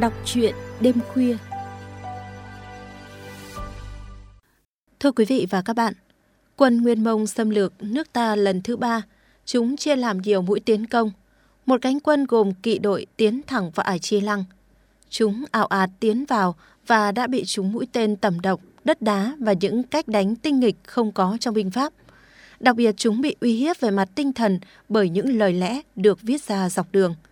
Đọc truyện đêm khuya Thưa quý vị và các bạn, quân Nguyên Mông xâm lược nước ta lần thứ ba, chúng chia làm nhiều mũi tiến công. Một cánh quân gồm kỵ đội tiến thẳng vào ải chi lăng. Chúng ảo ạt tiến vào và đã bị chúng mũi tên tầm độc, đất đá và những cách đánh tinh nghịch không có trong binh pháp. Đặc biệt chúng bị uy hiếp về mặt tinh thần bởi những lời lẽ được viết ra dọc đường –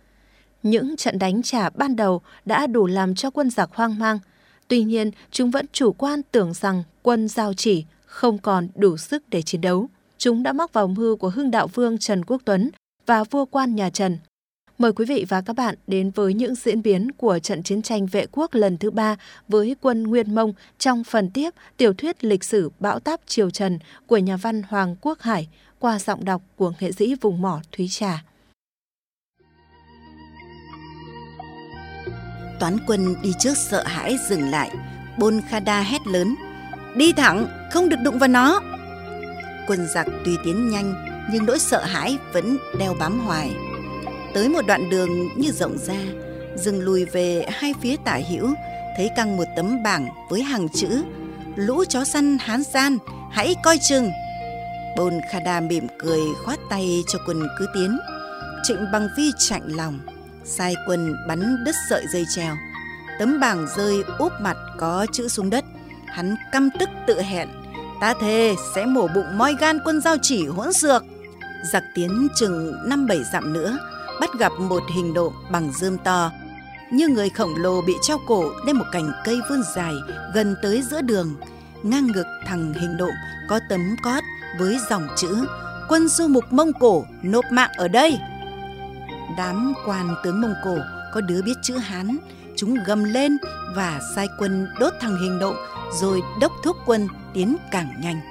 những trận đánh trả ban đầu đã đủ làm cho quân giặc hoang mang. Tuy nhiên, chúng vẫn chủ quan tưởng rằng quân giao chỉ không còn đủ sức để chiến đấu. Chúng đã mắc vào mưu của hưng đạo vương Trần Quốc Tuấn và vua quan nhà Trần. Mời quý vị và các bạn đến với những diễn biến của trận chiến tranh vệ quốc lần thứ ba với quân Nguyên Mông trong phần tiếp tiểu thuyết lịch sử bão táp triều Trần của nhà văn Hoàng Quốc Hải qua giọng đọc của nghệ sĩ vùng mỏ Thúy Trà. Toán quân đi trước sợ hãi dừng lại. Bôn Khada hét lớn. Đi thẳng, không được đụng vào nó. Quân giặc tuy tiến nhanh, nhưng nỗi sợ hãi vẫn đeo bám hoài. Tới một đoạn đường như rộng ra, dừng lùi về hai phía tả hữu, thấy căng một tấm bảng với hàng chữ Lũ chó săn hán gian, hãy coi chừng. Bôn Khada mỉm cười khoát tay cho quân cứ tiến. Trịnh Bằng Vi chạnh lòng sai quân bắn đứt sợi dây treo. Tấm bảng rơi úp mặt có chữ xuống đất. Hắn căm tức tự hẹn. Ta thề sẽ mổ bụng moi gan quân giao chỉ hỗn dược Giặc tiến chừng năm bảy dặm nữa, bắt gặp một hình độ bằng dơm to. Như người khổng lồ bị treo cổ lên một cành cây vươn dài gần tới giữa đường. Ngang ngực thằng hình độ có tấm cót với dòng chữ Quân du mục Mông Cổ nộp mạng ở đây. Đám quan tướng Mông Cổ có đứa biết chữ Hán, chúng gầm lên và sai quân đốt thằng hình động rồi đốc thúc quân tiến càng nhanh.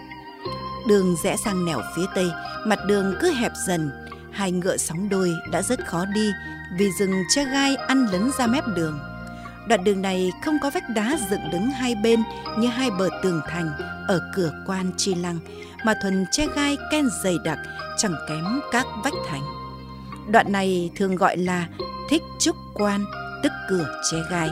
Đường rẽ sang nẻo phía tây, mặt đường cứ hẹp dần, hai ngựa sóng đôi đã rất khó đi vì rừng che gai ăn lấn ra mép đường. Đoạn đường này không có vách đá dựng đứng hai bên như hai bờ tường thành ở cửa quan Chi Lăng, mà thuần che gai ken dày đặc chẳng kém các vách thành. Đoạn này thường gọi là thích trúc quan, tức cửa che gai.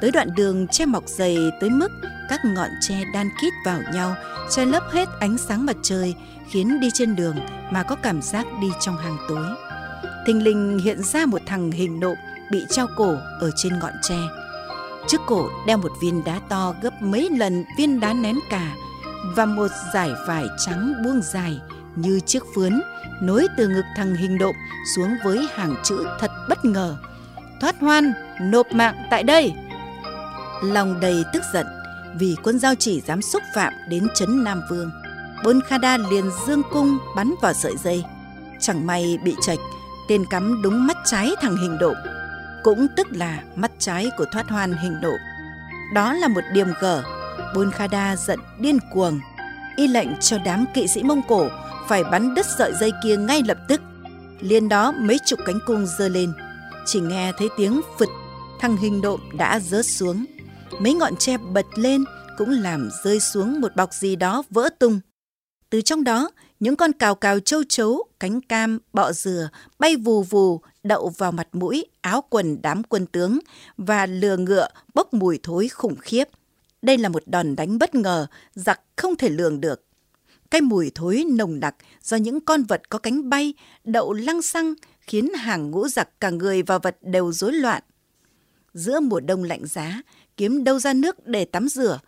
Tới đoạn đường che mọc dày tới mức các ngọn tre đan kít vào nhau, che lấp hết ánh sáng mặt trời, khiến đi trên đường mà có cảm giác đi trong hàng tối. Thình lình hiện ra một thằng hình nộm bị treo cổ ở trên ngọn tre. Trước cổ đeo một viên đá to gấp mấy lần viên đá nén cả và một dải vải trắng buông dài như chiếc phướn nối từ ngực thằng hình độm xuống với hàng chữ thật bất ngờ. Thoát hoan, nộp mạng tại đây. Lòng đầy tức giận vì quân giao chỉ dám xúc phạm đến chấn Nam Vương. Bôn Khada liền dương cung bắn vào sợi dây. Chẳng may bị chạch, tên cắm đúng mắt trái thằng hình độm. Cũng tức là mắt trái của thoát hoan hình độm. Đó là một điểm gở. Bôn Khada giận điên cuồng. Y lệnh cho đám kỵ sĩ Mông Cổ phải bắn đứt sợi dây kia ngay lập tức. Liên đó mấy chục cánh cung giơ lên, chỉ nghe thấy tiếng phật, thằng hình độm đã rớt xuống. Mấy ngọn tre bật lên cũng làm rơi xuống một bọc gì đó vỡ tung. Từ trong đó, những con cào cào châu chấu, cánh cam, bọ dừa bay vù vù đậu vào mặt mũi, áo quần đám quân tướng và lừa ngựa bốc mùi thối khủng khiếp. Đây là một đòn đánh bất ngờ, giặc không thể lường được. Cái mùi thối nồng đặc do những con vật có cánh bay đậu lăng xăng khiến hàng ngũ giặc cả người và vật đều rối loạn. Giữa mùa đông lạnh giá, kiếm đâu ra nước để tắm rửa.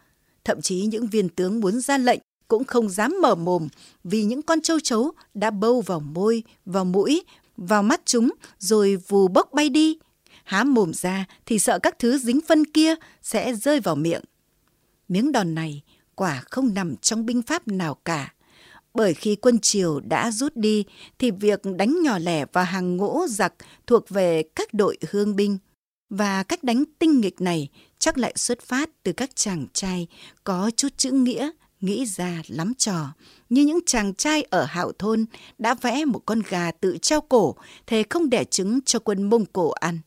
Thậm chí những viên tướng muốn ra lệnh cũng không dám mở mồm vì những con châu chấu đã bâu vào môi, vào mũi, vào mắt chúng rồi vù bốc bay đi. Há mồm ra thì sợ các thứ dính phân kia sẽ rơi vào miệng. Miếng đòn này quả không nằm trong binh pháp nào cả. Bởi khi quân Triều đã rút đi thì việc đánh nhỏ lẻ vào hàng ngũ giặc thuộc về các đội hương binh. Và cách đánh tinh nghịch này chắc lại xuất phát từ các chàng trai có chút chữ nghĩa, nghĩ ra lắm trò. Như những chàng trai ở hạo thôn đã vẽ một con gà tự treo cổ, thề không đẻ trứng cho quân Mông Cổ ăn.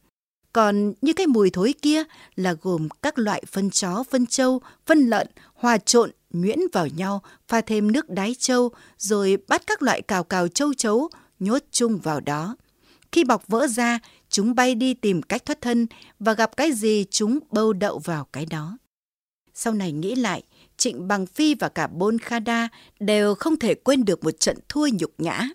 Còn như cái mùi thối kia là gồm các loại phân chó, phân trâu, phân lợn hòa trộn, nhuyễn vào nhau, pha thêm nước đái trâu, rồi bắt các loại cào cào châu chấu nhốt chung vào đó. Khi bọc vỡ ra, chúng bay đi tìm cách thoát thân và gặp cái gì chúng bâu đậu vào cái đó. Sau này nghĩ lại, Trịnh Bằng Phi và cả Bôn Khada đều không thể quên được một trận thua nhục nhã.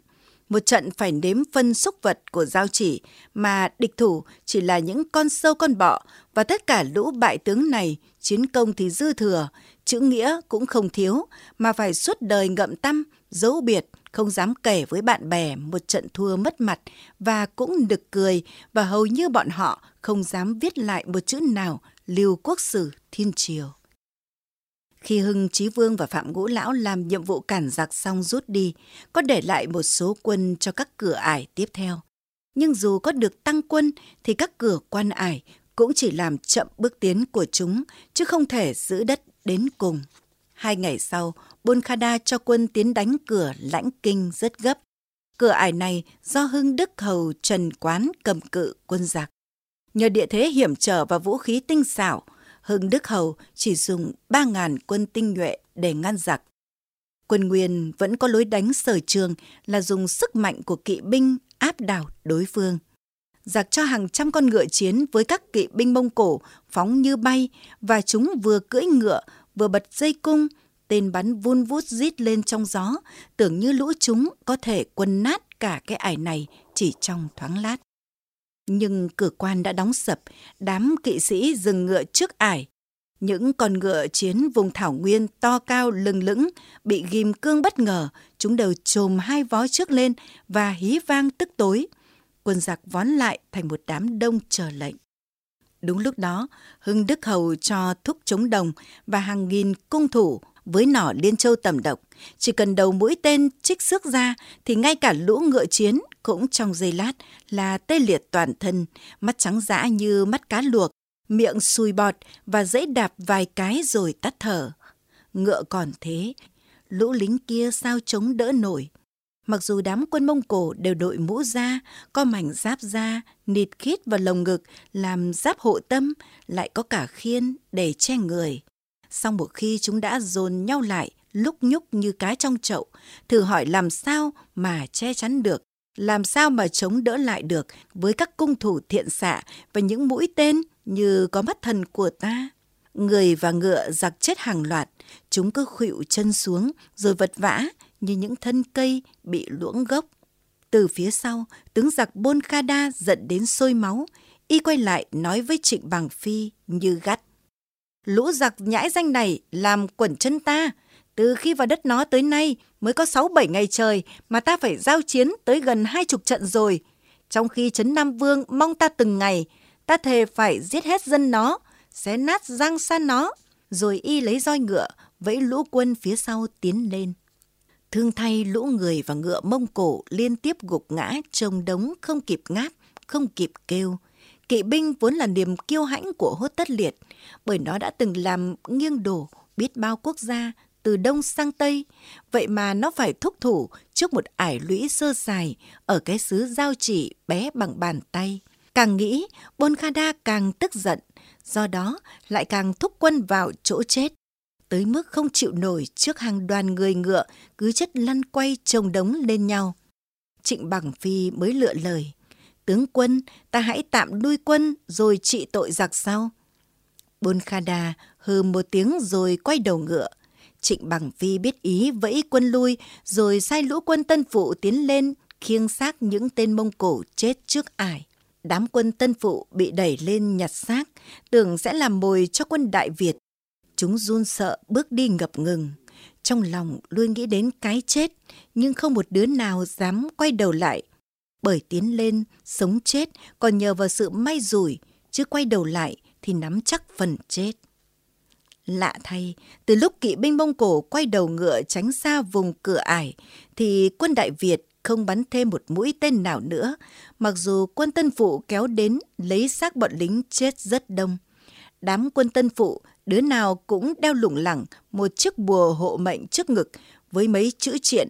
Một trận phải nếm phân xúc vật của giao chỉ mà địch thủ chỉ là những con sâu con bọ và tất cả lũ bại tướng này chiến công thì dư thừa, chữ nghĩa cũng không thiếu mà phải suốt đời ngậm tâm, dấu biệt, không dám kể với bạn bè một trận thua mất mặt và cũng nực cười và hầu như bọn họ không dám viết lại một chữ nào lưu quốc sử thiên triều. Khi Hưng Chí Vương và Phạm Ngũ Lão làm nhiệm vụ cản giặc xong rút đi, có để lại một số quân cho các cửa ải tiếp theo. Nhưng dù có được tăng quân thì các cửa quan ải cũng chỉ làm chậm bước tiến của chúng, chứ không thể giữ đất đến cùng. Hai ngày sau, Bôn Khada cho quân tiến đánh cửa lãnh kinh rất gấp. Cửa ải này do Hưng Đức Hầu Trần Quán cầm cự quân giặc. Nhờ địa thế hiểm trở và vũ khí tinh xảo, Hưng Đức Hầu chỉ dùng 3.000 quân tinh nhuệ để ngăn giặc. Quân Nguyên vẫn có lối đánh sở trường là dùng sức mạnh của kỵ binh áp đảo đối phương. Giặc cho hàng trăm con ngựa chiến với các kỵ binh Mông Cổ phóng như bay và chúng vừa cưỡi ngựa vừa bật dây cung, tên bắn vun vút rít lên trong gió, tưởng như lũ chúng có thể quân nát cả cái ải này chỉ trong thoáng lát. Nhưng cửa quan đã đóng sập, đám kỵ sĩ dừng ngựa trước ải. Những con ngựa chiến vùng thảo nguyên to cao lừng lững, bị ghim cương bất ngờ, chúng đều trồm hai vó trước lên và hí vang tức tối. Quân giặc vón lại thành một đám đông chờ lệnh. Đúng lúc đó, Hưng Đức Hầu cho thúc chống đồng và hàng nghìn cung thủ với nỏ liên châu tầm độc. Chỉ cần đầu mũi tên trích xước ra thì ngay cả lũ ngựa chiến cũng trong giây lát là tê liệt toàn thân, mắt trắng dã như mắt cá luộc, miệng sùi bọt và dãy đạp vài cái rồi tắt thở. Ngựa còn thế, lũ lính kia sao chống đỡ nổi. Mặc dù đám quân Mông Cổ đều đội mũ da, có mảnh giáp da, nịt khít vào lồng ngực làm giáp hộ tâm, lại có cả khiên để che người. Sau một khi chúng đã dồn nhau lại, lúc nhúc như cá trong chậu, thử hỏi làm sao mà che chắn được, làm sao mà chống đỡ lại được với các cung thủ thiện xạ và những mũi tên như có mắt thần của ta. Người và ngựa giặc chết hàng loạt, chúng cứ khuỵu chân xuống rồi vật vã như những thân cây bị luỗng gốc. Từ phía sau, tướng giặc Bôn Kha Đa giận đến sôi máu, y quay lại nói với Trịnh Bằng Phi như gắt lũ giặc nhãi danh này làm quẩn chân ta. Từ khi vào đất nó tới nay mới có sáu bảy ngày trời mà ta phải giao chiến tới gần hai chục trận rồi. Trong khi Trấn Nam Vương mong ta từng ngày, ta thề phải giết hết dân nó, xé nát răng xa nó. Rồi y lấy roi ngựa, vẫy lũ quân phía sau tiến lên. Thương thay lũ người và ngựa mông cổ liên tiếp gục ngã trông đống không kịp ngáp, không kịp kêu Kỵ binh vốn là niềm kiêu hãnh của hốt tất liệt, bởi nó đã từng làm nghiêng đổ biết bao quốc gia từ đông sang tây, vậy mà nó phải thúc thủ trước một ải lũy sơ sài ở cái xứ giao chỉ bé bằng bàn tay. Càng nghĩ, Bôn Khada càng tức giận, do đó lại càng thúc quân vào chỗ chết, tới mức không chịu nổi trước hàng đoàn người ngựa cứ chất lăn quay chồng đống lên nhau. Trịnh Bằng Phi mới lựa lời tướng quân, ta hãy tạm nuôi quân rồi trị tội giặc sau. Bôn Kha Đà hừ một tiếng rồi quay đầu ngựa. Trịnh Bằng Phi biết ý vẫy quân lui rồi sai lũ quân tân phụ tiến lên khiêng xác những tên Mông Cổ chết trước ải. Đám quân tân phụ bị đẩy lên nhặt xác, tưởng sẽ làm mồi cho quân Đại Việt. Chúng run sợ bước đi ngập ngừng. Trong lòng luôn nghĩ đến cái chết, nhưng không một đứa nào dám quay đầu lại bởi tiến lên, sống chết còn nhờ vào sự may rủi, chứ quay đầu lại thì nắm chắc phần chết. Lạ thay, từ lúc kỵ binh Mông Cổ quay đầu ngựa tránh xa vùng cửa ải, thì quân Đại Việt không bắn thêm một mũi tên nào nữa, mặc dù quân Tân Phụ kéo đến lấy xác bọn lính chết rất đông. Đám quân Tân Phụ, đứa nào cũng đeo lủng lẳng một chiếc bùa hộ mệnh trước ngực với mấy chữ triện,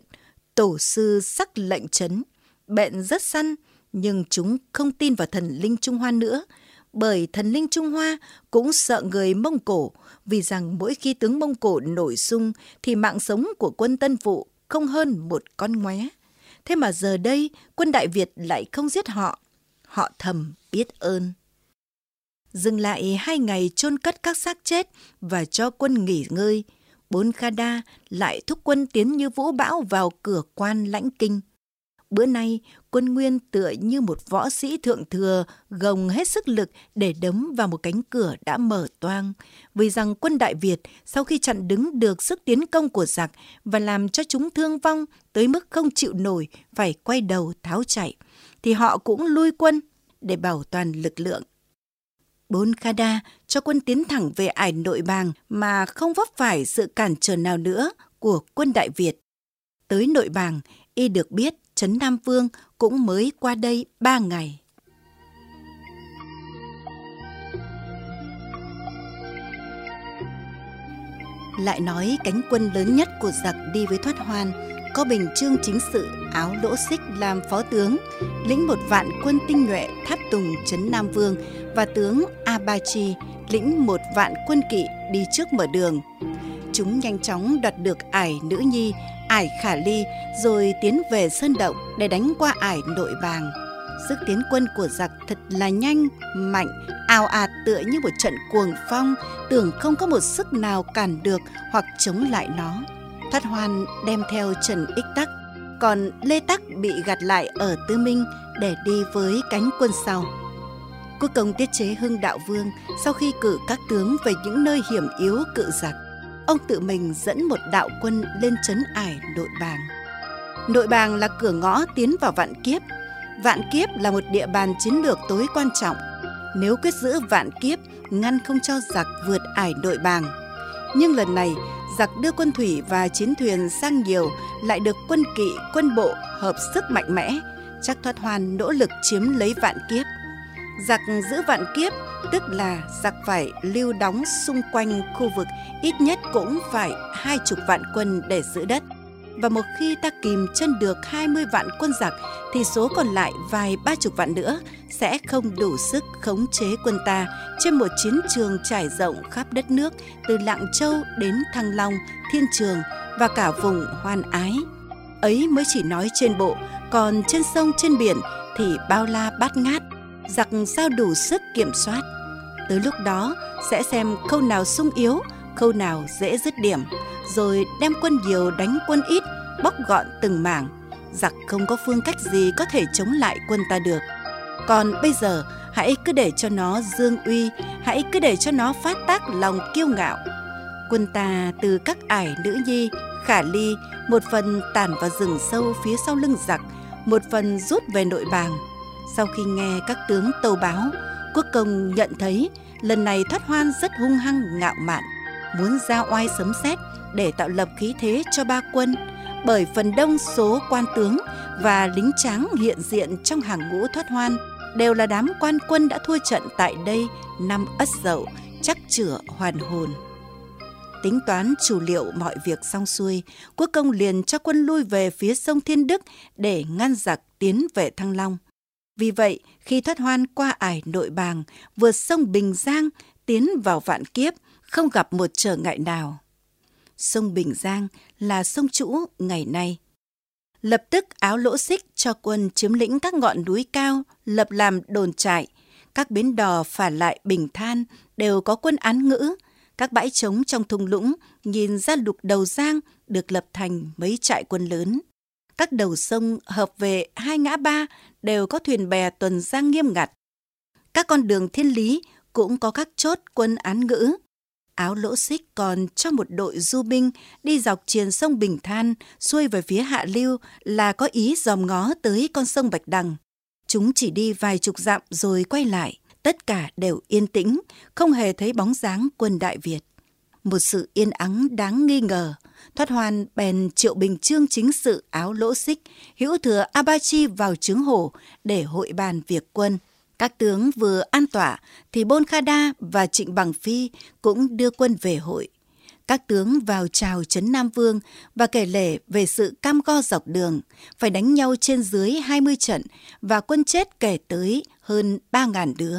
tổ sư sắc lệnh chấn Bện rất săn, nhưng chúng không tin vào thần linh Trung Hoa nữa, bởi thần linh Trung Hoa cũng sợ người Mông Cổ, vì rằng mỗi khi tướng Mông Cổ nổi sung thì mạng sống của quân Tân Phụ không hơn một con ngoé. Thế mà giờ đây quân Đại Việt lại không giết họ. họ thầm biết ơn. Dừng lại hai ngày chôn cất các xác chết và cho quân nghỉ ngơi, bốn Khada lại thúc quân tiến như vũ bão vào cửa quan lãnh kinh. Bữa nay, quân Nguyên tựa như một võ sĩ thượng thừa gồng hết sức lực để đấm vào một cánh cửa đã mở toang. Vì rằng quân Đại Việt sau khi chặn đứng được sức tiến công của giặc và làm cho chúng thương vong tới mức không chịu nổi phải quay đầu tháo chạy, thì họ cũng lui quân để bảo toàn lực lượng. Bốn Khada cho quân tiến thẳng về ải nội bàng mà không vấp phải sự cản trở nào nữa của quân Đại Việt. Tới nội bàng, y được biết Trấn Nam Vương cũng mới qua đây ba ngày. Lại nói cánh quân lớn nhất của giặc đi với thoát hoan, có bình trương chính sự áo lỗ xích làm phó tướng, lĩnh một vạn quân tinh nhuệ tháp tùng trấn Nam Vương và tướng Abachi lĩnh một vạn quân kỵ đi trước mở đường. Chúng nhanh chóng đoạt được ải nữ nhi ải khả ly, rồi tiến về sơn động để đánh qua ải nội bàng. Sức tiến quân của giặc thật là nhanh, mạnh ào ạt tựa như một trận cuồng phong, tưởng không có một sức nào cản được hoặc chống lại nó. Thoát hoan đem theo trần ích tắc, còn lê tắc bị gạt lại ở tư minh để đi với cánh quân sau. Quốc công tiết chế hưng đạo vương sau khi cử các tướng về những nơi hiểm yếu cự giặc ông tự mình dẫn một đạo quân lên trấn ải nội bàng. Nội bàng là cửa ngõ tiến vào vạn kiếp. Vạn kiếp là một địa bàn chiến lược tối quan trọng. Nếu quyết giữ vạn kiếp, ngăn không cho giặc vượt ải nội bàng. Nhưng lần này, giặc đưa quân thủy và chiến thuyền sang nhiều, lại được quân kỵ, quân bộ hợp sức mạnh mẽ, chắc thoát hoàn nỗ lực chiếm lấy vạn kiếp. Giặc giữ vạn kiếp tức là giặc phải lưu đóng xung quanh khu vực ít nhất cũng phải hai chục vạn quân để giữ đất. Và một khi ta kìm chân được 20 vạn quân giặc thì số còn lại vài ba chục vạn nữa sẽ không đủ sức khống chế quân ta trên một chiến trường trải rộng khắp đất nước từ Lạng Châu đến Thăng Long, Thiên Trường và cả vùng Hoan Ái. Ấy mới chỉ nói trên bộ, còn trên sông trên biển thì bao la bát ngát, giặc sao đủ sức kiểm soát. Tới lúc đó sẽ xem khâu nào sung yếu, khâu nào dễ dứt điểm, rồi đem quân nhiều đánh quân ít, bóc gọn từng mảng. Giặc không có phương cách gì có thể chống lại quân ta được. Còn bây giờ, hãy cứ để cho nó dương uy, hãy cứ để cho nó phát tác lòng kiêu ngạo. Quân ta từ các ải nữ nhi, khả ly, một phần tản vào rừng sâu phía sau lưng giặc, một phần rút về nội bàng. Sau khi nghe các tướng tâu báo, Quốc công nhận thấy lần này thoát hoan rất hung hăng ngạo mạn, muốn ra oai sấm sét để tạo lập khí thế cho ba quân, bởi phần đông số quan tướng và lính tráng hiện diện trong hàng ngũ thoát hoan đều là đám quan quân đã thua trận tại đây năm Ất Dậu, chắc chữa hoàn hồn. Tính toán chủ liệu mọi việc xong xuôi, quốc công liền cho quân lui về phía sông Thiên Đức để ngăn giặc tiến về Thăng Long. Vì vậy, khi thoát hoan qua ải nội bàng, vượt sông Bình Giang, tiến vào vạn kiếp, không gặp một trở ngại nào. Sông Bình Giang là sông chủ ngày nay. Lập tức áo lỗ xích cho quân chiếm lĩnh các ngọn núi cao, lập làm đồn trại. Các bến đò phả lại bình than đều có quân án ngữ. Các bãi trống trong thung lũng nhìn ra lục đầu giang được lập thành mấy trại quân lớn. Các đầu sông hợp về hai ngã ba đều có thuyền bè tuần giang nghiêm ngặt. Các con đường thiên lý cũng có các chốt quân án ngữ. Áo lỗ xích còn cho một đội du binh đi dọc triền sông Bình Than xuôi về phía hạ lưu là có ý dòm ngó tới con sông Bạch Đằng. Chúng chỉ đi vài chục dặm rồi quay lại. Tất cả đều yên tĩnh, không hề thấy bóng dáng quân Đại Việt. Một sự yên ắng đáng nghi ngờ. Thoát hoàn bèn triệu bình trương chính sự áo lỗ xích, hữu thừa Abachi vào trướng hổ để hội bàn việc quân. Các tướng vừa an tỏa thì Bôn Kha Đa và Trịnh Bằng Phi cũng đưa quân về hội. Các tướng vào chào Trấn Nam Vương và kể lể về sự cam go dọc đường, phải đánh nhau trên dưới 20 trận và quân chết kể tới hơn 3.000 đứa.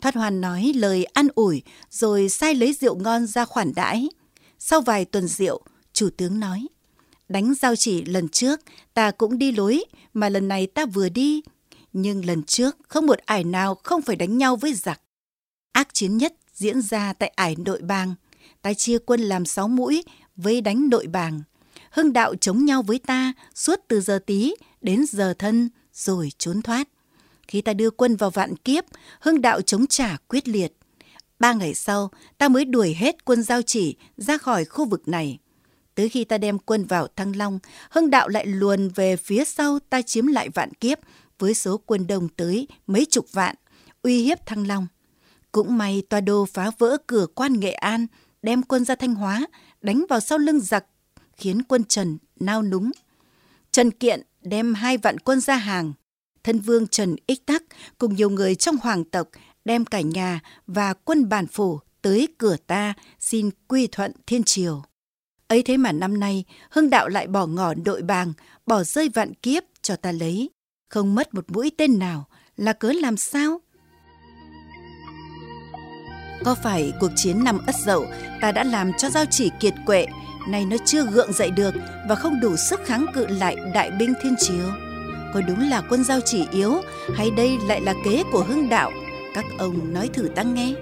Thoát Hoàn nói lời an ủi rồi sai lấy rượu ngon ra khoản đãi. Sau vài tuần rượu, chủ tướng nói, đánh giao chỉ lần trước ta cũng đi lối mà lần này ta vừa đi. Nhưng lần trước không một ải nào không phải đánh nhau với giặc. Ác chiến nhất diễn ra tại ải nội bang. Ta chia quân làm sáu mũi với đánh nội bàng. Hưng đạo chống nhau với ta suốt từ giờ tí đến giờ thân rồi trốn thoát. Khi ta đưa quân vào vạn kiếp, hưng đạo chống trả quyết liệt. Ba ngày sau, ta mới đuổi hết quân giao chỉ ra khỏi khu vực này. Tới khi ta đem quân vào Thăng Long, hưng đạo lại luồn về phía sau ta chiếm lại vạn kiếp với số quân đông tới mấy chục vạn, uy hiếp Thăng Long. Cũng may toa đô phá vỡ cửa quan Nghệ An, đem quân ra Thanh Hóa, đánh vào sau lưng giặc, khiến quân Trần nao núng. Trần Kiện đem hai vạn quân ra hàng. Thân vương Trần Ích Tắc cùng nhiều người trong hoàng tộc đem cả nhà và quân bản phủ tới cửa ta xin quy thuận thiên triều. Ấy thế mà năm nay Hưng Đạo lại bỏ ngỏ nội bàng, bỏ rơi vạn kiếp cho ta lấy. Không mất một mũi tên nào là cớ làm sao? Có phải cuộc chiến năm Ất Dậu ta đã làm cho giao chỉ kiệt quệ, nay nó chưa gượng dậy được và không đủ sức kháng cự lại đại binh thiên chiếu? Có đúng là quân giao chỉ yếu hay đây lại là kế của hưng đạo? Các ông nói thử ta nghe.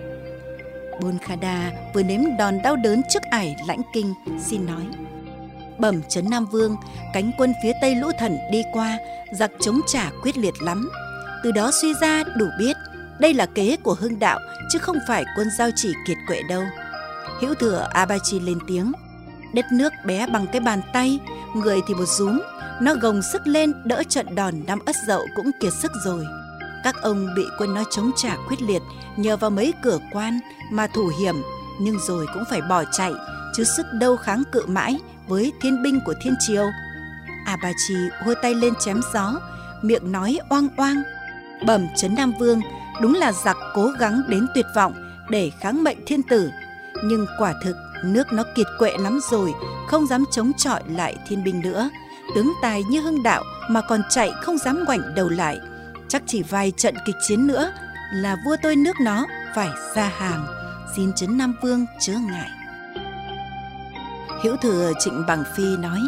Bôn Khada vừa nếm đòn đau đớn trước ải lãnh kinh, xin nói. Bẩm trấn Nam Vương, cánh quân phía Tây Lũ Thần đi qua, giặc chống trả quyết liệt lắm. Từ đó suy ra đủ biết đây là kế của hưng đạo chứ không phải quân giao chỉ kiệt quệ đâu. Hữu thừa Abachi lên tiếng. Đất nước bé bằng cái bàn tay, người thì một rúm, nó gồng sức lên đỡ trận đòn năm ất dậu cũng kiệt sức rồi. Các ông bị quân nó chống trả quyết liệt nhờ vào mấy cửa quan mà thủ hiểm nhưng rồi cũng phải bỏ chạy chứ sức đâu kháng cự mãi với thiên binh của thiên triều. À, Abachi hôi tay lên chém gió, miệng nói oang oang. Bẩm chấn Nam Vương, đúng là giặc cố gắng đến tuyệt vọng để kháng mệnh thiên tử. Nhưng quả thực nước nó kiệt quệ lắm rồi, không dám chống chọi lại thiên binh nữa. Tướng tài như hưng đạo mà còn chạy không dám ngoảnh đầu lại. Chắc chỉ vài trận kịch chiến nữa là vua tôi nước nó phải ra hàng. Xin chấn Nam Vương chớ ngại. Hữu thừa Trịnh Bằng Phi nói,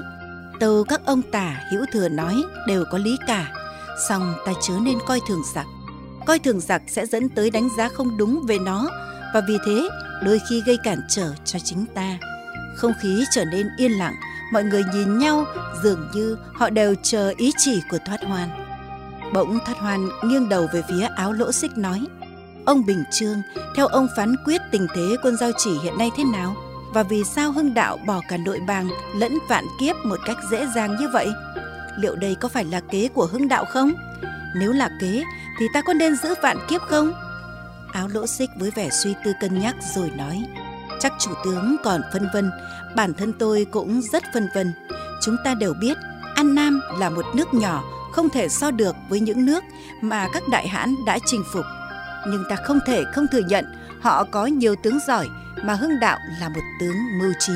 Tâu các ông tả hữu thừa nói đều có lý cả, song ta chớ nên coi thường giặc coi thường giặc sẽ dẫn tới đánh giá không đúng về nó và vì thế đôi khi gây cản trở cho chính ta. Không khí trở nên yên lặng, mọi người nhìn nhau dường như họ đều chờ ý chỉ của Thoát Hoan. Bỗng thất Hoan nghiêng đầu về phía áo lỗ xích nói Ông Bình Trương, theo ông phán quyết tình thế quân giao chỉ hiện nay thế nào? Và vì sao Hưng Đạo bỏ cả nội bàng lẫn vạn kiếp một cách dễ dàng như vậy? Liệu đây có phải là kế của Hưng Đạo không? Nếu là kế thì ta có nên giữ vạn kiếp không? Áo lỗ xích với vẻ suy tư cân nhắc rồi nói Chắc chủ tướng còn phân vân Bản thân tôi cũng rất phân vân Chúng ta đều biết An Nam là một nước nhỏ không thể so được với những nước Mà các đại hãn đã chinh phục Nhưng ta không thể không thừa nhận Họ có nhiều tướng giỏi Mà Hưng Đạo là một tướng mưu trí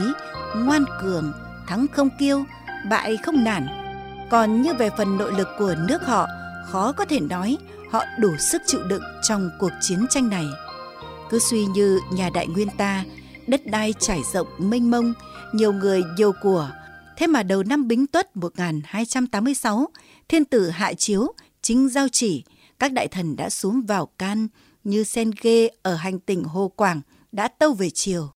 Ngoan cường Thắng không kiêu Bại không nản Còn như về phần nội lực của nước họ khó có thể nói họ đủ sức chịu đựng trong cuộc chiến tranh này. Cứ suy như nhà đại nguyên ta, đất đai trải rộng mênh mông, nhiều người nhiều của. Thế mà đầu năm Bính Tuất 1286, thiên tử hạ chiếu, chính giao chỉ, các đại thần đã xuống vào can như sen ghê ở hành tỉnh Hồ Quảng đã tâu về chiều.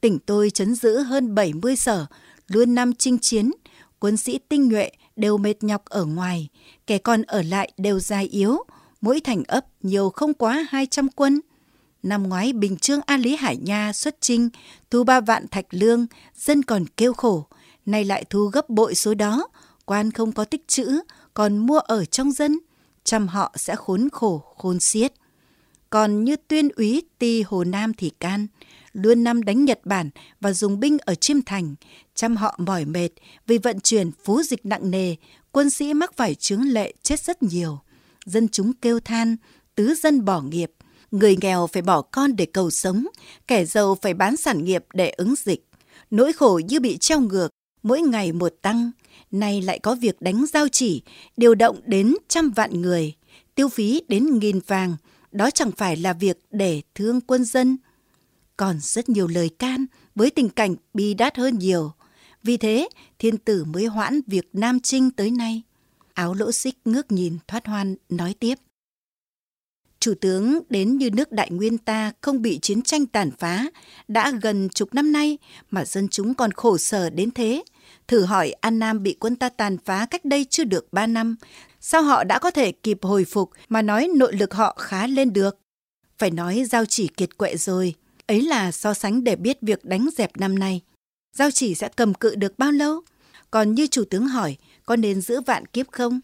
Tỉnh tôi chấn giữ hơn 70 sở, luôn năm chinh chiến, quân sĩ tinh nhuệ đều mệt nhọc ở ngoài, kẻ còn ở lại đều dài yếu, mỗi thành ấp nhiều không quá 200 quân. Năm ngoái Bình Trương a Lý Hải Nha xuất chinh, thu ba vạn thạch lương, dân còn kêu khổ, nay lại thu gấp bội số đó, quan không có tích chữ, còn mua ở trong dân, chăm họ sẽ khốn khổ khôn xiết. Còn như tuyên úy ti Hồ Nam thì can, luôn năm đánh Nhật Bản và dùng binh ở Chiêm Thành, chăm họ mỏi mệt vì vận chuyển phú dịch nặng nề, quân sĩ mắc phải chứng lệ chết rất nhiều. Dân chúng kêu than, tứ dân bỏ nghiệp, người nghèo phải bỏ con để cầu sống, kẻ giàu phải bán sản nghiệp để ứng dịch. Nỗi khổ như bị treo ngược, mỗi ngày một tăng, nay lại có việc đánh giao chỉ, điều động đến trăm vạn người, tiêu phí đến nghìn vàng, đó chẳng phải là việc để thương quân dân. Còn rất nhiều lời can với tình cảnh bi đát hơn nhiều. Vì thế, thiên tử mới hoãn việc Nam Trinh tới nay. Áo lỗ xích ngước nhìn thoát hoan nói tiếp. Chủ tướng đến như nước đại nguyên ta không bị chiến tranh tàn phá, đã gần chục năm nay mà dân chúng còn khổ sở đến thế. Thử hỏi An Nam bị quân ta tàn phá cách đây chưa được ba năm, sao họ đã có thể kịp hồi phục mà nói nội lực họ khá lên được? Phải nói giao chỉ kiệt quệ rồi, ấy là so sánh để biết việc đánh dẹp năm nay. Giao chỉ sẽ cầm cự được bao lâu? Còn như chủ tướng hỏi, có nên giữ vạn kiếp không?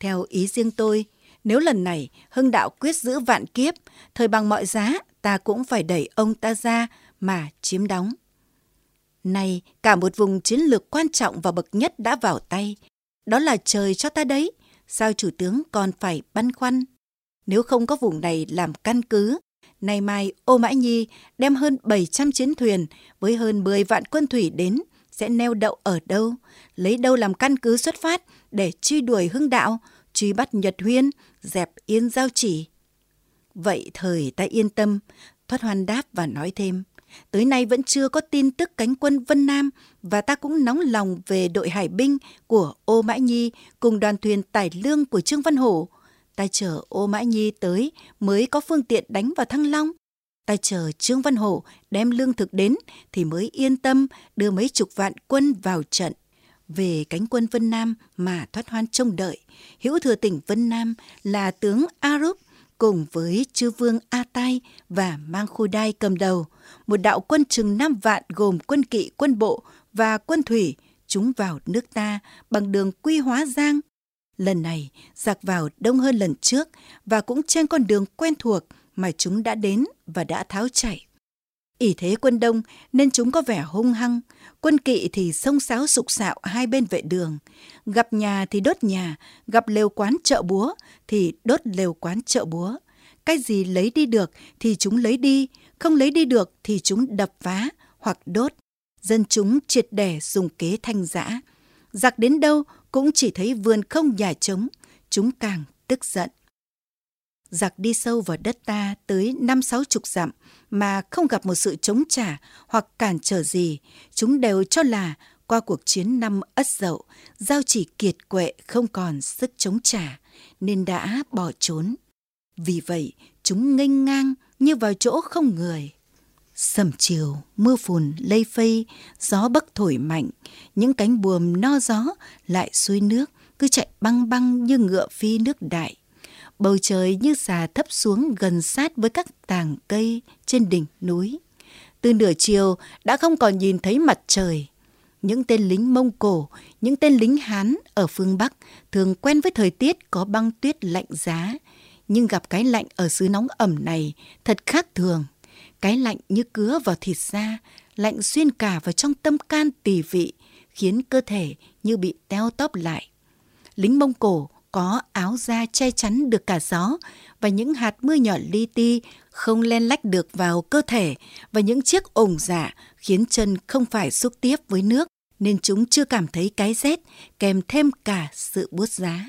Theo ý riêng tôi, nếu lần này Hưng Đạo quyết giữ vạn kiếp, thời bằng mọi giá ta cũng phải đẩy ông ta ra mà chiếm đóng. Nay, cả một vùng chiến lược quan trọng và bậc nhất đã vào tay. Đó là trời cho ta đấy, sao chủ tướng còn phải băn khoăn? Nếu không có vùng này làm căn cứ, nay mai Ô Mã Nhi đem hơn 700 chiến thuyền với hơn 10 vạn quân thủy đến, sẽ neo đậu ở đâu, lấy đâu làm căn cứ xuất phát để truy đuổi hưng đạo, truy bắt Nhật Huyên, dẹp yên giao chỉ. Vậy thời ta yên tâm, thoát hoan đáp và nói thêm. Tới nay vẫn chưa có tin tức cánh quân Vân Nam và ta cũng nóng lòng về đội hải binh của Ô Mã Nhi cùng đoàn thuyền tải lương của Trương Văn Hổ. Ta chờ Ô Mã Nhi tới mới có phương tiện đánh vào Thăng Long. Ta chờ Trương Văn Hổ đem lương thực đến thì mới yên tâm đưa mấy chục vạn quân vào trận. Về cánh quân Vân Nam mà thoát hoan trông đợi, hữu thừa tỉnh Vân Nam là tướng A Rúp cùng với chư vương A Tai và Mang Khu Đai cầm đầu, một đạo quân chừng năm vạn gồm quân kỵ, quân bộ và quân thủy chúng vào nước ta bằng đường Quy Hóa Giang. Lần này, giặc vào đông hơn lần trước và cũng trên con đường quen thuộc mà chúng đã đến và đã tháo chạy ỷ thế quân đông nên chúng có vẻ hung hăng, quân kỵ thì xông xáo sục sạo hai bên vệ đường. Gặp nhà thì đốt nhà, gặp lều quán chợ búa thì đốt lều quán chợ búa. Cái gì lấy đi được thì chúng lấy đi, không lấy đi được thì chúng đập phá hoặc đốt. Dân chúng triệt đẻ dùng kế thanh giã. Giặc đến đâu cũng chỉ thấy vườn không nhà trống, chúng càng tức giận. Giặc đi sâu vào đất ta tới năm sáu chục dặm mà không gặp một sự chống trả hoặc cản trở gì, chúng đều cho là qua cuộc chiến năm Ất Dậu, Giao chỉ kiệt quệ không còn sức chống trả, nên đã bỏ trốn. Vì vậy, chúng nghênh ngang như vào chỗ không người. Sầm chiều, mưa phùn lây phây, gió bấc thổi mạnh, những cánh buồm no gió lại xuôi nước, cứ chạy băng băng như ngựa phi nước đại. Bầu trời như xà thấp xuống gần sát với các tàng cây trên đỉnh núi. Từ nửa chiều đã không còn nhìn thấy mặt trời. Những tên lính Mông Cổ, những tên lính Hán ở phương Bắc thường quen với thời tiết có băng tuyết lạnh giá, nhưng gặp cái lạnh ở xứ nóng ẩm này thật khác thường. Cái lạnh như cứa vào thịt da, lạnh xuyên cả vào trong tâm can tỳ vị, khiến cơ thể như bị teo tóp lại. Lính Mông Cổ có áo da che chắn được cả gió và những hạt mưa nhỏ li ti không len lách được vào cơ thể và những chiếc ủng giả dạ khiến chân không phải xúc tiếp với nước nên chúng chưa cảm thấy cái rét kèm thêm cả sự buốt giá.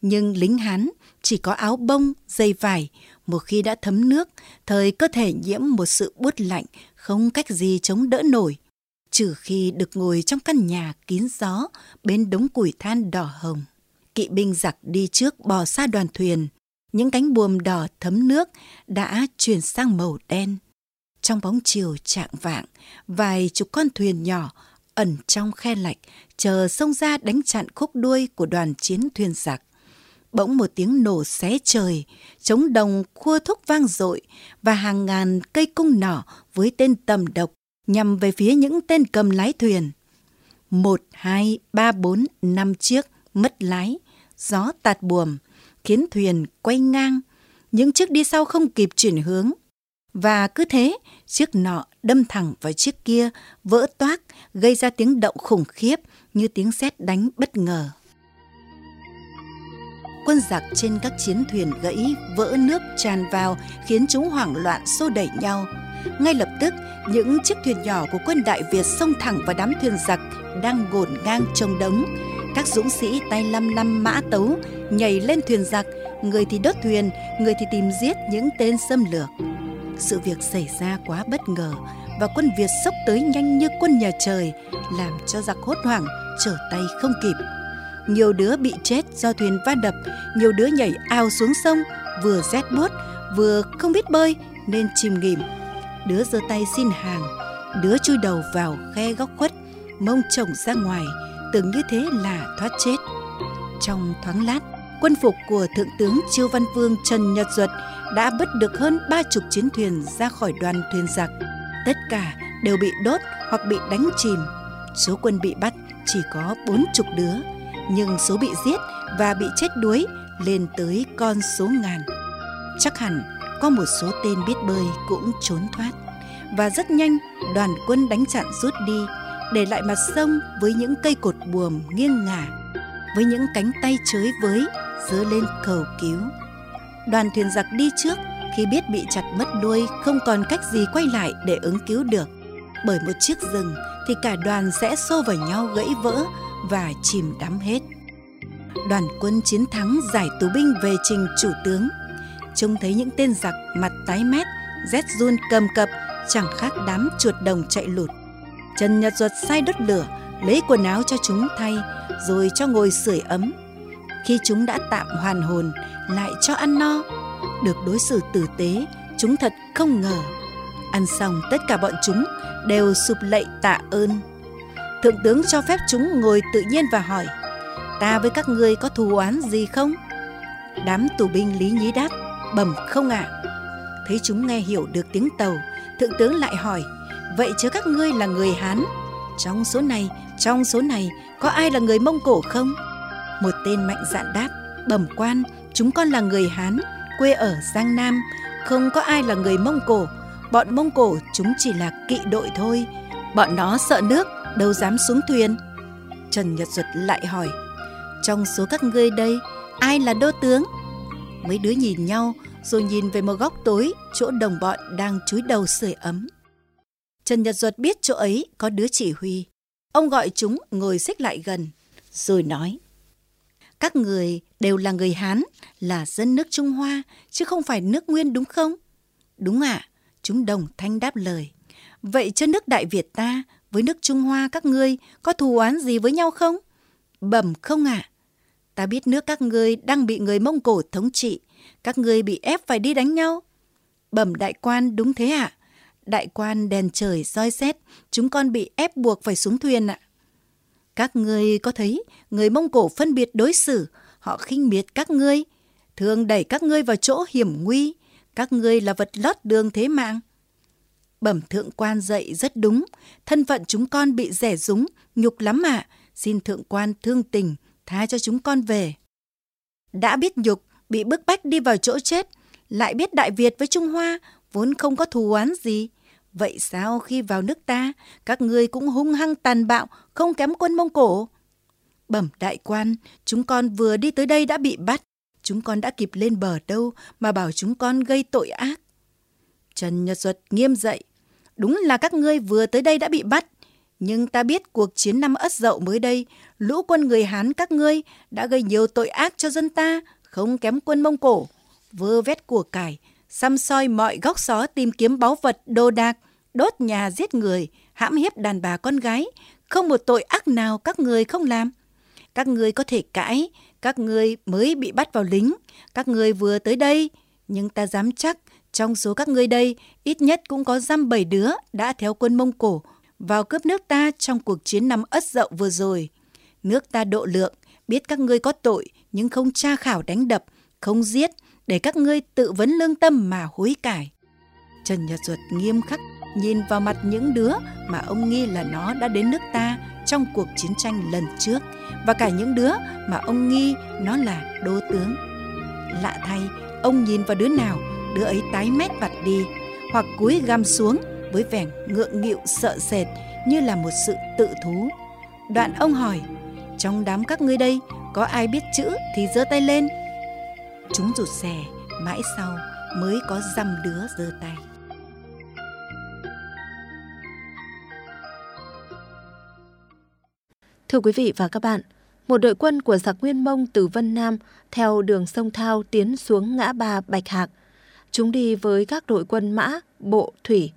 Nhưng lính Hán chỉ có áo bông, dây vải, một khi đã thấm nước, thời cơ thể nhiễm một sự buốt lạnh, không cách gì chống đỡ nổi. Trừ khi được ngồi trong căn nhà kín gió bên đống củi than đỏ hồng. Kỵ binh giặc đi trước bò xa đoàn thuyền, những cánh buồm đỏ thấm nước đã chuyển sang màu đen. Trong bóng chiều trạng vạng, vài chục con thuyền nhỏ ẩn trong khe lạch chờ xông ra đánh chặn khúc đuôi của đoàn chiến thuyền giặc bỗng một tiếng nổ xé trời, trống đồng khua thúc vang dội và hàng ngàn cây cung nỏ với tên tầm độc nhằm về phía những tên cầm lái thuyền. Một, hai, ba, bốn, năm chiếc mất lái, gió tạt buồm, khiến thuyền quay ngang. Những chiếc đi sau không kịp chuyển hướng. Và cứ thế, chiếc nọ đâm thẳng vào chiếc kia, vỡ toác, gây ra tiếng động khủng khiếp như tiếng sét đánh bất ngờ quân giặc trên các chiến thuyền gãy vỡ nước tràn vào khiến chúng hoảng loạn xô đẩy nhau ngay lập tức những chiếc thuyền nhỏ của quân đại việt xông thẳng vào đám thuyền giặc đang ngổn ngang trông đống các dũng sĩ tay lăm lăm mã tấu nhảy lên thuyền giặc người thì đốt thuyền người thì tìm giết những tên xâm lược sự việc xảy ra quá bất ngờ và quân việt sốc tới nhanh như quân nhà trời làm cho giặc hốt hoảng trở tay không kịp nhiều đứa bị chết do thuyền va đập, nhiều đứa nhảy ao xuống sông, vừa rét buốt, vừa không biết bơi nên chìm nghỉm. Đứa giơ tay xin hàng, đứa chui đầu vào khe góc khuất, mông chồng ra ngoài, tưởng như thế là thoát chết. Trong thoáng lát, quân phục của Thượng tướng Chiêu Văn Vương Trần Nhật Duật đã bứt được hơn ba chục chiến thuyền ra khỏi đoàn thuyền giặc. Tất cả đều bị đốt hoặc bị đánh chìm. Số quân bị bắt chỉ có bốn chục đứa, nhưng số bị giết và bị chết đuối lên tới con số ngàn. Chắc hẳn có một số tên biết bơi cũng trốn thoát. Và rất nhanh đoàn quân đánh chặn rút đi, để lại mặt sông với những cây cột buồm nghiêng ngả, với những cánh tay chới với dứa lên cầu cứu. Đoàn thuyền giặc đi trước khi biết bị chặt mất đuôi không còn cách gì quay lại để ứng cứu được. Bởi một chiếc rừng thì cả đoàn sẽ xô vào nhau gãy vỡ và chìm đắm hết. Đoàn quân chiến thắng giải tù binh về trình chủ tướng. Trông thấy những tên giặc mặt tái mét, rét run cầm cập, chẳng khác đám chuột đồng chạy lụt. Trần Nhật Duật sai đốt lửa, lấy quần áo cho chúng thay, rồi cho ngồi sưởi ấm. Khi chúng đã tạm hoàn hồn, lại cho ăn no. Được đối xử tử tế, chúng thật không ngờ. Ăn xong tất cả bọn chúng đều sụp lạy tạ ơn. Thượng tướng cho phép chúng ngồi tự nhiên và hỏi, ta với các ngươi có thù oán gì không? Đám tù binh lý nhí đáp, bẩm không ạ. À. Thấy chúng nghe hiểu được tiếng tàu, thượng tướng lại hỏi, vậy chứ các ngươi là người Hán? Trong số này, trong số này, có ai là người Mông Cổ không? Một tên mạnh dạn đáp, bẩm quan, chúng con là người Hán, quê ở Giang Nam, không có ai là người Mông Cổ. Bọn Mông Cổ chúng chỉ là kỵ đội thôi. Bọn nó sợ nước, đâu dám xuống thuyền. Trần Nhật Duật lại hỏi, trong số các ngươi đây, ai là đô tướng? Mấy đứa nhìn nhau, rồi nhìn về một góc tối, chỗ đồng bọn đang chúi đầu sưởi ấm. Trần Nhật Duật biết chỗ ấy có đứa chỉ huy. Ông gọi chúng ngồi xích lại gần, rồi nói. Các người đều là người Hán, là dân nước Trung Hoa, chứ không phải nước Nguyên đúng không? Đúng ạ, à, chúng đồng thanh đáp lời. Vậy cho nước Đại Việt ta với nước Trung Hoa các ngươi có thù oán gì với nhau không? Bẩm không ạ. À? Ta biết nước các ngươi đang bị người Mông Cổ thống trị, các ngươi bị ép phải đi đánh nhau. Bẩm đại quan đúng thế ạ. À? Đại quan đèn trời soi xét, chúng con bị ép buộc phải xuống thuyền ạ. Các ngươi có thấy người Mông Cổ phân biệt đối xử, họ khinh miệt các ngươi, thường đẩy các ngươi vào chỗ hiểm nguy, các ngươi là vật lót đường thế mạng. Bẩm thượng quan dạy rất đúng, thân phận chúng con bị rẻ rúng, nhục lắm ạ, à. xin thượng quan thương tình, tha cho chúng con về. Đã biết nhục, bị bức bách đi vào chỗ chết, lại biết Đại Việt với Trung Hoa vốn không có thù oán gì, Vậy sao khi vào nước ta, các ngươi cũng hung hăng tàn bạo, không kém quân Mông Cổ? Bẩm đại quan, chúng con vừa đi tới đây đã bị bắt. Chúng con đã kịp lên bờ đâu mà bảo chúng con gây tội ác. Trần Nhật Duật nghiêm dậy. Đúng là các ngươi vừa tới đây đã bị bắt. Nhưng ta biết cuộc chiến năm Ất Dậu mới đây, lũ quân người Hán các ngươi đã gây nhiều tội ác cho dân ta, không kém quân Mông Cổ. Vơ vét của cải, xăm soi mọi góc xó tìm kiếm báu vật, đồ đạc, đốt nhà giết người, hãm hiếp đàn bà con gái, không một tội ác nào các người không làm. Các người có thể cãi, các người mới bị bắt vào lính, các người vừa tới đây, nhưng ta dám chắc trong số các ngươi đây ít nhất cũng có dăm bảy đứa đã theo quân Mông Cổ vào cướp nước ta trong cuộc chiến năm Ất Dậu vừa rồi. Nước ta độ lượng, biết các ngươi có tội nhưng không tra khảo đánh đập, không giết, để các ngươi tự vấn lương tâm mà hối cải. Trần Nhật Duật nghiêm khắc nhìn vào mặt những đứa mà ông nghi là nó đã đến nước ta trong cuộc chiến tranh lần trước và cả những đứa mà ông nghi nó là đô tướng. Lạ thay, ông nhìn vào đứa nào, đứa ấy tái mét vặt đi hoặc cúi găm xuống với vẻ ngượng nghịu sợ sệt như là một sự tự thú. Đoạn ông hỏi, trong đám các ngươi đây có ai biết chữ thì giơ tay lên Chúng rụt rè, mãi sau mới có dăm đứa giơ tay. Thưa quý vị và các bạn, một đội quân của giặc Nguyên Mông từ Vân Nam theo đường sông Thao tiến xuống ngã ba Bạch Hạc. Chúng đi với các đội quân mã, bộ, thủy.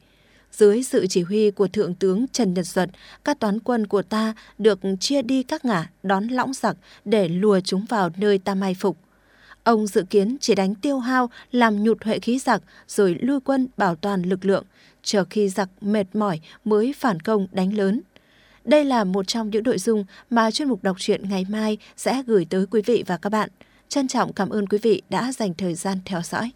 Dưới sự chỉ huy của Thượng tướng Trần Nhật Duật, các toán quân của ta được chia đi các ngả đón lõng giặc để lùa chúng vào nơi ta mai phục. Ông dự kiến chỉ đánh tiêu hao, làm nhụt huệ khí giặc rồi lui quân bảo toàn lực lượng, chờ khi giặc mệt mỏi mới phản công đánh lớn. Đây là một trong những nội dung mà chuyên mục đọc truyện ngày mai sẽ gửi tới quý vị và các bạn. Trân trọng cảm ơn quý vị đã dành thời gian theo dõi.